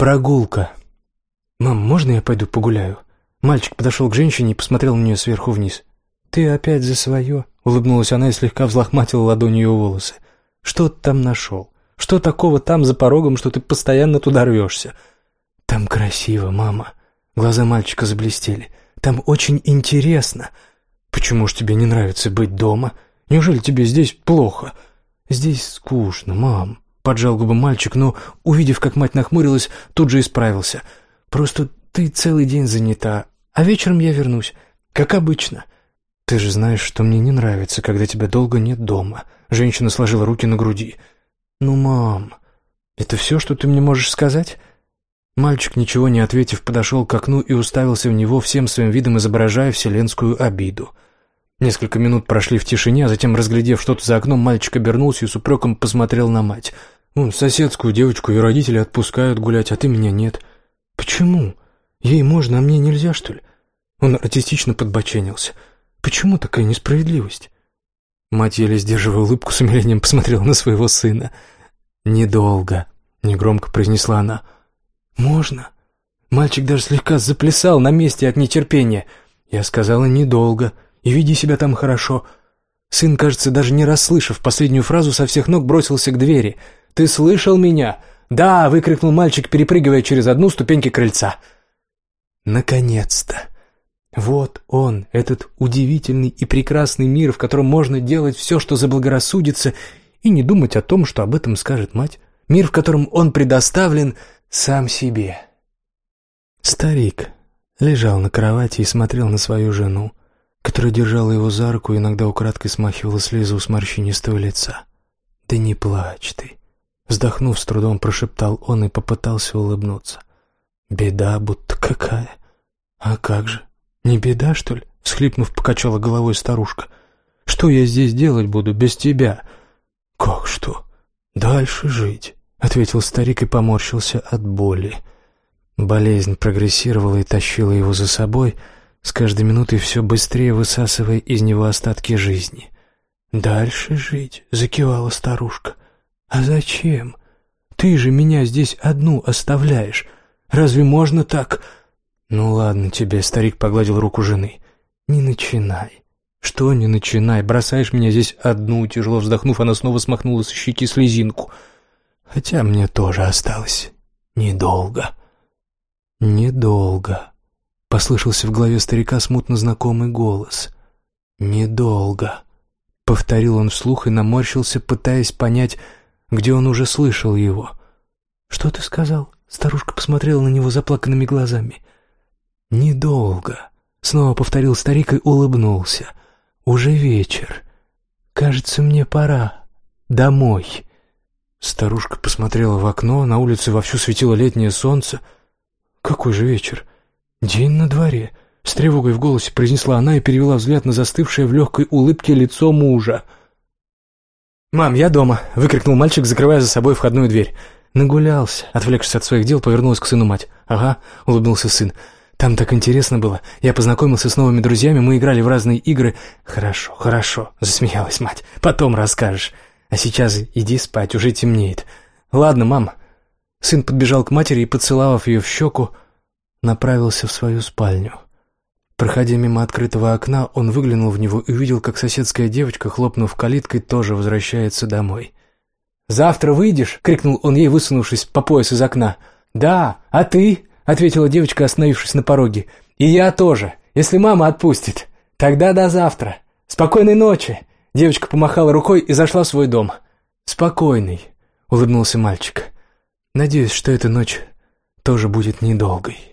Прогулка. «Мам, можно я пойду погуляю?» Мальчик подошел к женщине и посмотрел на нее сверху вниз. «Ты опять за свое?» — улыбнулась она и слегка взлохматила ладонью ее волосы. «Что ты там нашел? Что такого там за порогом, что ты постоянно туда рвешься?» «Там красиво, мама». Глаза мальчика заблестели. «Там очень интересно. Почему ж тебе не нравится быть дома? Неужели тебе здесь плохо?» «Здесь скучно, мам», — поджал губы мальчик, но, увидев, как мать нахмурилась, тут же исправился. «Просто ты целый день занята, а вечером я вернусь, как обычно». «Ты же знаешь, что мне не нравится, когда тебя долго нет дома». Женщина сложила руки на груди. «Ну, мам, это все, что ты мне можешь сказать?» Мальчик, ничего не ответив, подошел к окну и уставился в него всем своим видом, изображая вселенскую обиду. Несколько минут прошли в тишине, а затем, разглядев что-то за окном, мальчик обернулся и с упреком посмотрел на мать. «Вон, соседскую девочку ее родители отпускают гулять, а ты меня нет». «Почему? Ей можно, а мне нельзя, что ли?» Он артистично подбоченился. «Почему такая несправедливость?» Мать, еле сдерживая улыбку, с умилением посмотрела на своего сына. «Недолго», — негромко произнесла она. «Можно?» Мальчик даже слегка заплясал на месте от нетерпения. Я сказала «недолго», и веди себя там хорошо». Сын, кажется, даже не расслышав последнюю фразу, со всех ног бросился к двери. «Ты слышал меня?» «Да!» — выкрикнул мальчик, перепрыгивая через одну ступеньки крыльца. «Наконец-то!» Вот он, этот удивительный и прекрасный мир, в котором можно делать все, что заблагорассудится, и не думать о том, что об этом скажет мать. Мир, в котором он предоставлен сам себе. Старик лежал на кровати и смотрел на свою жену которая держала его за руку и иногда украдкой смахивала слезы у сморщинистого лица. «Да не плачь ты!» Вздохнув, с трудом прошептал он и попытался улыбнуться. «Беда будто какая!» «А как же? Не беда, что ли?» Всхлипнув, покачала головой старушка. «Что я здесь делать буду без тебя?» «Как что? Дальше жить», — ответил старик и поморщился от боли. Болезнь прогрессировала и тащила его за собой, — с каждой минутой все быстрее высасывая из него остатки жизни. «Дальше жить», — закивала старушка. «А зачем? Ты же меня здесь одну оставляешь. Разве можно так?» «Ну ладно тебе», — старик погладил руку жены. «Не начинай». «Что не начинай? Бросаешь меня здесь одну?» Тяжело вздохнув, она снова смахнула с щеки слезинку. «Хотя мне тоже осталось недолго». «Недолго». Послышался в голове старика смутно знакомый голос. «Недолго», — повторил он вслух и наморщился, пытаясь понять, где он уже слышал его. «Что ты сказал?» — старушка посмотрела на него заплаканными глазами. «Недолго», — снова повторил старик и улыбнулся. «Уже вечер. Кажется, мне пора. Домой». Старушка посмотрела в окно, на улице вовсю светило летнее солнце. «Какой же вечер?» «День на дворе», — с тревогой в голосе произнесла она и перевела взгляд на застывшее в легкой улыбке лицо мужа. «Мам, я дома!» — выкрикнул мальчик, закрывая за собой входную дверь. Нагулялся. Отвлекшись от своих дел, повернулась к сыну мать. «Ага», — улыбнулся сын. «Там так интересно было. Я познакомился с новыми друзьями, мы играли в разные игры». «Хорошо, хорошо», — засмеялась мать. «Потом расскажешь. А сейчас иди спать, уже темнеет». «Ладно, мам». Сын подбежал к матери и, поцеловав ее в щеку, направился в свою спальню. Проходя мимо открытого окна, он выглянул в него и увидел, как соседская девочка, хлопнув калиткой, тоже возвращается домой. «Завтра выйдешь?» — крикнул он ей, высунувшись по пояс из окна. «Да, а ты?» — ответила девочка, остановившись на пороге. «И я тоже, если мама отпустит. Тогда до завтра. Спокойной ночи!» Девочка помахала рукой и зашла в свой дом. «Спокойный», — улыбнулся мальчик. «Надеюсь, что эта ночь тоже будет недолгой».